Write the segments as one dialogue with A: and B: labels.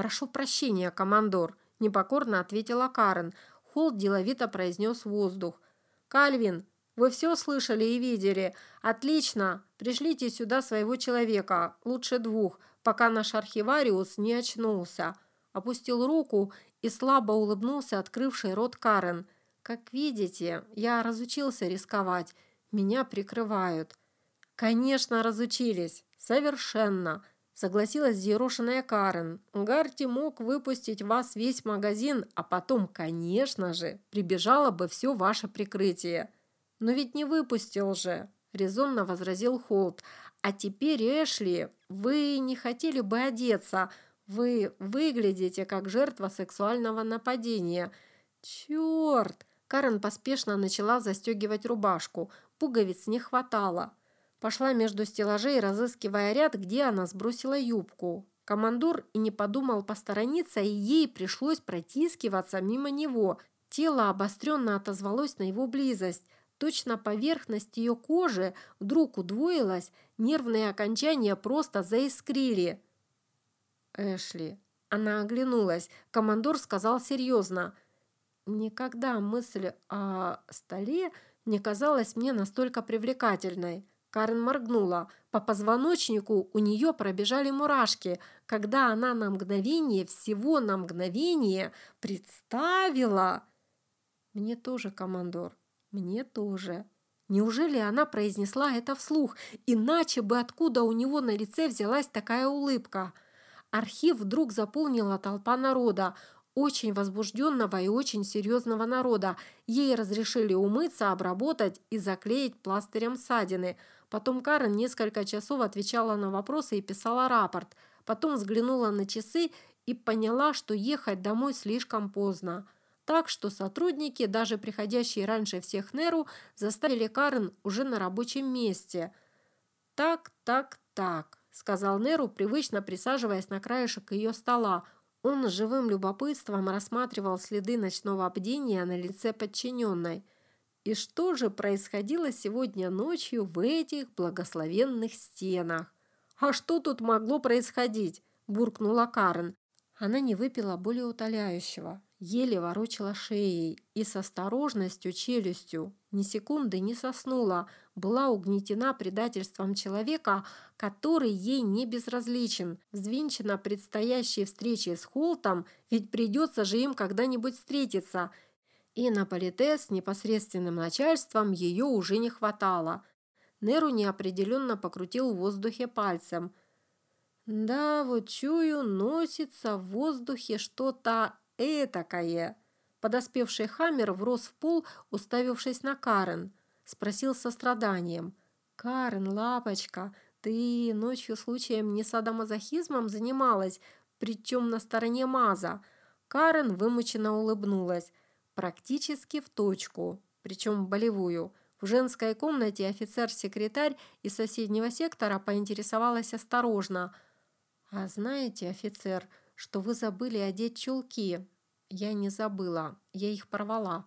A: «Прошу прощения, командор», – непокорно ответила Карен. Холд деловито произнес воздух. «Кальвин, вы все слышали и видели? Отлично! Пришлите сюда своего человека, лучше двух, пока наш архивариус не очнулся». Опустил руку и слабо улыбнулся открывший рот Карен. «Как видите, я разучился рисковать. Меня прикрывают». «Конечно, разучились. Совершенно согласилась зерошенная Карен. Гарти мог выпустить вас весь магазин, а потом, конечно же, прибежало бы все ваше прикрытие. Но ведь не выпустил же, резонно возразил Холт. А теперь, Эшли, вы не хотели бы одеться. Вы выглядите как жертва сексуального нападения. Черт! Карен поспешно начала застегивать рубашку. Пуговиц не хватало. Пошла между стеллажей, разыскивая ряд, где она сбросила юбку. Командор и не подумал посторониться, и ей пришлось протискиваться мимо него. Тело обостренно отозвалось на его близость. Точно поверхность ее кожи вдруг удвоилась, нервные окончания просто заискрили. «Эшли». Она оглянулась. Командор сказал серьезно. «Никогда мысль о столе не казалась мне настолько привлекательной. Карен моргнула. По позвоночнику у нее пробежали мурашки, когда она на мгновение, всего на мгновение, представила... «Мне тоже, командор, мне тоже». Неужели она произнесла это вслух? Иначе бы откуда у него на лице взялась такая улыбка? Архив вдруг заполнила толпа народа очень возбужденного и очень серьезного народа. Ей разрешили умыться, обработать и заклеить пластырем ссадины. Потом Карен несколько часов отвечала на вопросы и писала рапорт. Потом взглянула на часы и поняла, что ехать домой слишком поздно. Так что сотрудники, даже приходящие раньше всех Неру, заставили Карен уже на рабочем месте. «Так, так, так», – сказал Неру, привычно присаживаясь на краешек ее стола – он живым любопытством рассматривал следы ночного бдения на лице подчиненной. И что же происходило сегодня ночью в этих благословенных стенах? «А что тут могло происходить?» – буркнула Карен. Она не выпила более утоляющего, еле ворочала шеей и с осторожностью челюстью ни секунды не соснула, была угнетена предательством человека, который ей не безразличен, взвинчена предстоящей встречей с Холтом, ведь придется же им когда-нибудь встретиться. И на полите с непосредственным начальством ее уже не хватало. Неру неопределенно покрутил в воздухе пальцем. «Да, вот чую, носится в воздухе что-то этакое». Подоспевший Хаммер врос в пол, уставившись на Карен. Спросил со страданием. «Карен, лапочка, ты ночью случаем не садомазохизмом занималась, причем на стороне Маза?» Карен вымученно улыбнулась. Практически в точку, причем болевую. В женской комнате офицер-секретарь из соседнего сектора поинтересовалась осторожно. «А знаете, офицер, что вы забыли одеть чулки?» Я не забыла, я их порвала.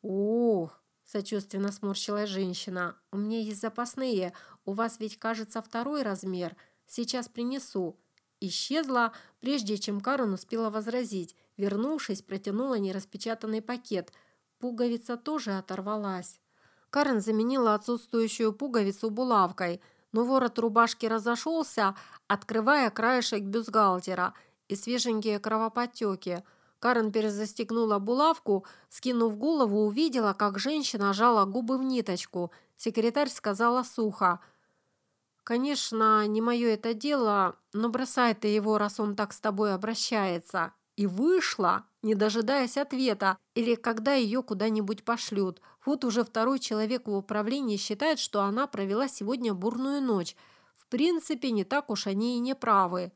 A: Ох, сочувственно сморщилась женщина. У меня есть запасные, у вас ведь, кажется, второй размер. Сейчас принесу. Исчезла, прежде чем Карен успела возразить. Вернувшись, протянула нераспечатанный пакет. Пуговица тоже оторвалась. Карен заменила отсутствующую пуговицу булавкой, но ворот рубашки разошелся, открывая краешек бюстгальтера и свеженькие кровоподтеки – Карен перезастегнула булавку, скинув голову, увидела, как женщина жала губы в ниточку. Секретарь сказала сухо. «Конечно, не мое это дело, но бросай ты его, раз он так с тобой обращается». И вышла, не дожидаясь ответа, или когда ее куда-нибудь пошлют. Вот уже второй человек в управлении считает, что она провела сегодня бурную ночь. В принципе, не так уж они и не правы.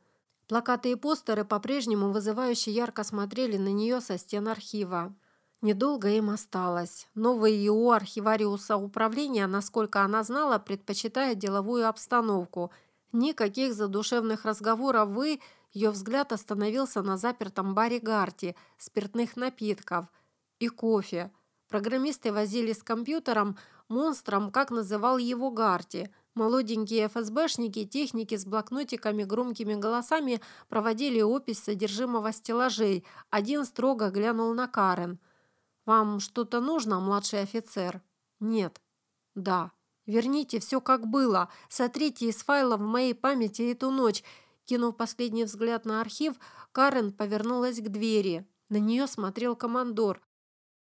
A: Плакаты и постеры по-прежнему вызывающе ярко смотрели на нее со стен архива. Недолго им осталось. Новый ИО архивариуса управления, насколько она знала, предпочитает деловую обстановку. Никаких задушевных разговоров «вы», ее взгляд остановился на запертом баре Гарти, спиртных напитков и кофе. Программисты возили с компьютером, монстром, как называл его Гарти. Молоденькие ФСБшники, техники с блокнотиками, громкими голосами проводили опись содержимого стеллажей. Один строго глянул на Карен. «Вам что-то нужно, младший офицер?» «Нет». «Да». «Верните все как было. Сотрите из файла в моей памяти эту ночь». Кинув последний взгляд на архив, Карен повернулась к двери. На нее смотрел командор.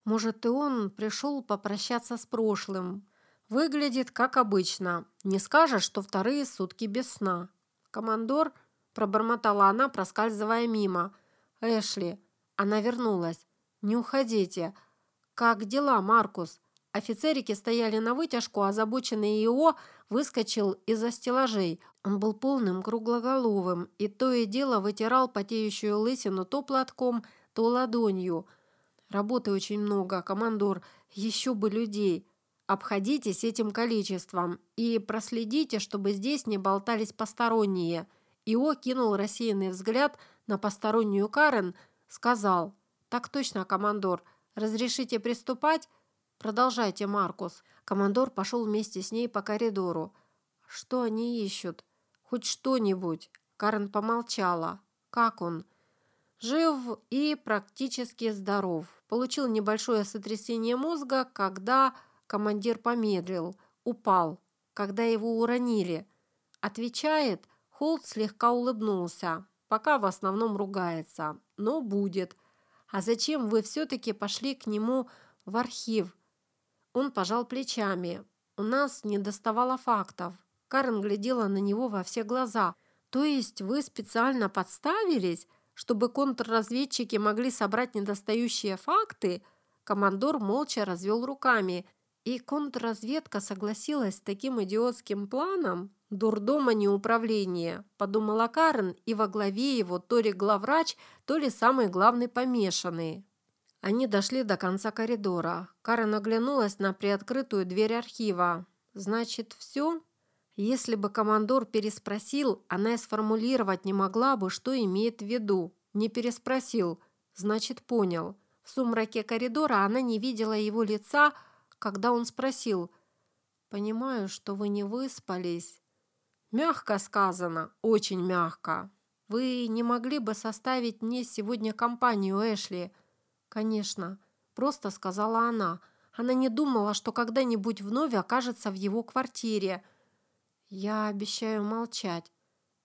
A: Может, и он пришел попрощаться с прошлым. Выглядит как обычно. Не скажешь, что вторые сутки без сна. Командор, пробормотала она, проскальзывая мимо. Эшли. Она вернулась. Не уходите. Как дела, Маркус? Офицерики стояли на вытяжку, а озабоченный Ио выскочил из-за стеллажей. Он был полным круглоголовым и то и дело вытирал потеющую лысину то платком, то ладонью. Работы очень много, командор. Еще бы людей. Обходитесь этим количеством и проследите, чтобы здесь не болтались посторонние. Ио кинул рассеянный взгляд на постороннюю Карен, сказал «Так точно, командор. Разрешите приступать?» «Продолжайте, Маркус». Командор пошел вместе с ней по коридору. «Что они ищут? Хоть что-нибудь?» Карен помолчала. «Как он?» «Жив и практически здоров. Получил небольшое сотрясение мозга, когда...» Командир помедлил, упал, когда его уронили. Отвечает, Холт слегка улыбнулся, пока в основном ругается, но будет. А зачем вы все-таки пошли к нему в архив? Он пожал плечами. У нас не доставало фактов. Карен глядела на него во все глаза. То есть вы специально подставились, чтобы контрразведчики могли собрать недостающие факты? Командор молча развел руками – и контрразведка согласилась с таким идиотским планом? Дурдома не управление, подумала Карен, и во главе его то ли главврач, то ли самый главный помешанный. Они дошли до конца коридора. Карен оглянулась на приоткрытую дверь архива. «Значит, все?» Если бы командор переспросил, она и сформулировать не могла бы, что имеет в виду. Не переспросил, значит, понял. В сумраке коридора она не видела его лица, когда он спросил «Понимаю, что вы не выспались». «Мягко сказано, очень мягко. Вы не могли бы составить мне сегодня компанию, Эшли?» «Конечно», – просто сказала она. Она не думала, что когда-нибудь вновь окажется в его квартире. «Я обещаю молчать».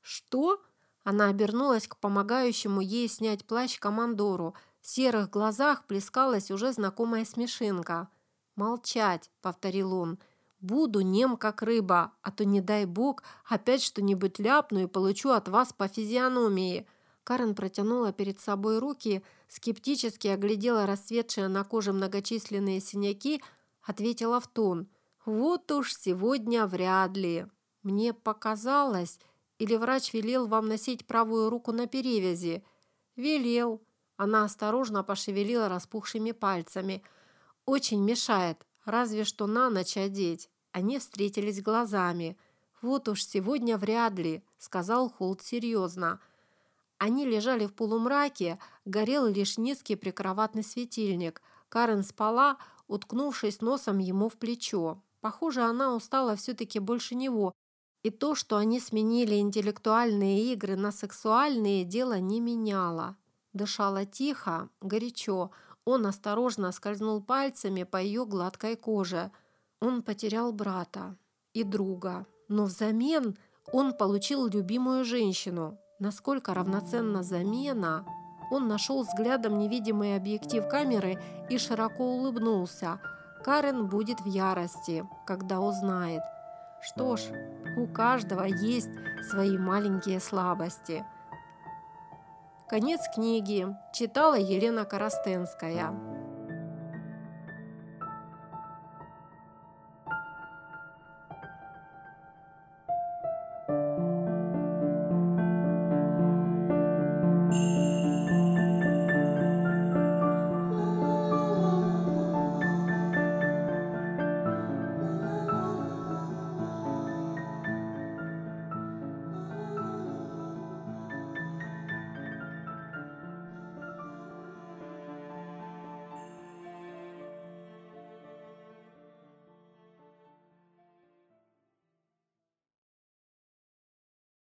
A: «Что?» Она обернулась к помогающему ей снять плащ командору. В серых глазах плескалась уже знакомая смешинка – «Молчать», — повторил он. «Буду нем, как рыба, а то, не дай бог, опять что-нибудь ляпну и получу от вас по физиономии». Карен протянула перед собой руки, скептически оглядела расцветшие на коже многочисленные синяки, ответила в тон. «Вот уж сегодня вряд ли. Мне показалось, или врач велел вам носить правую руку на перевязи?» «Велел». Она осторожно пошевелила распухшими пальцами – очень мешает, разве что на ночь одеть. Они встретились глазами. «Вот уж сегодня вряд ли», — сказал Холт серьезно. Они лежали в полумраке, горел лишь низкий прикроватный светильник. Карен спала, уткнувшись носом ему в плечо. Похоже, она устала все-таки больше него. И то, что они сменили интеллектуальные игры на сексуальные, дело не меняло. Дышала тихо, горячо, он осторожно скользнул пальцами по ее гладкой коже. Он потерял брата и друга, но взамен он получил любимую женщину. Насколько равноценна замена? Он нашел взглядом невидимый объектив камеры и широко улыбнулся. Карен будет в ярости, когда узнает. Что ж, у каждого есть свои маленькие слабости – Конец книги. Читала Елена Коростенская.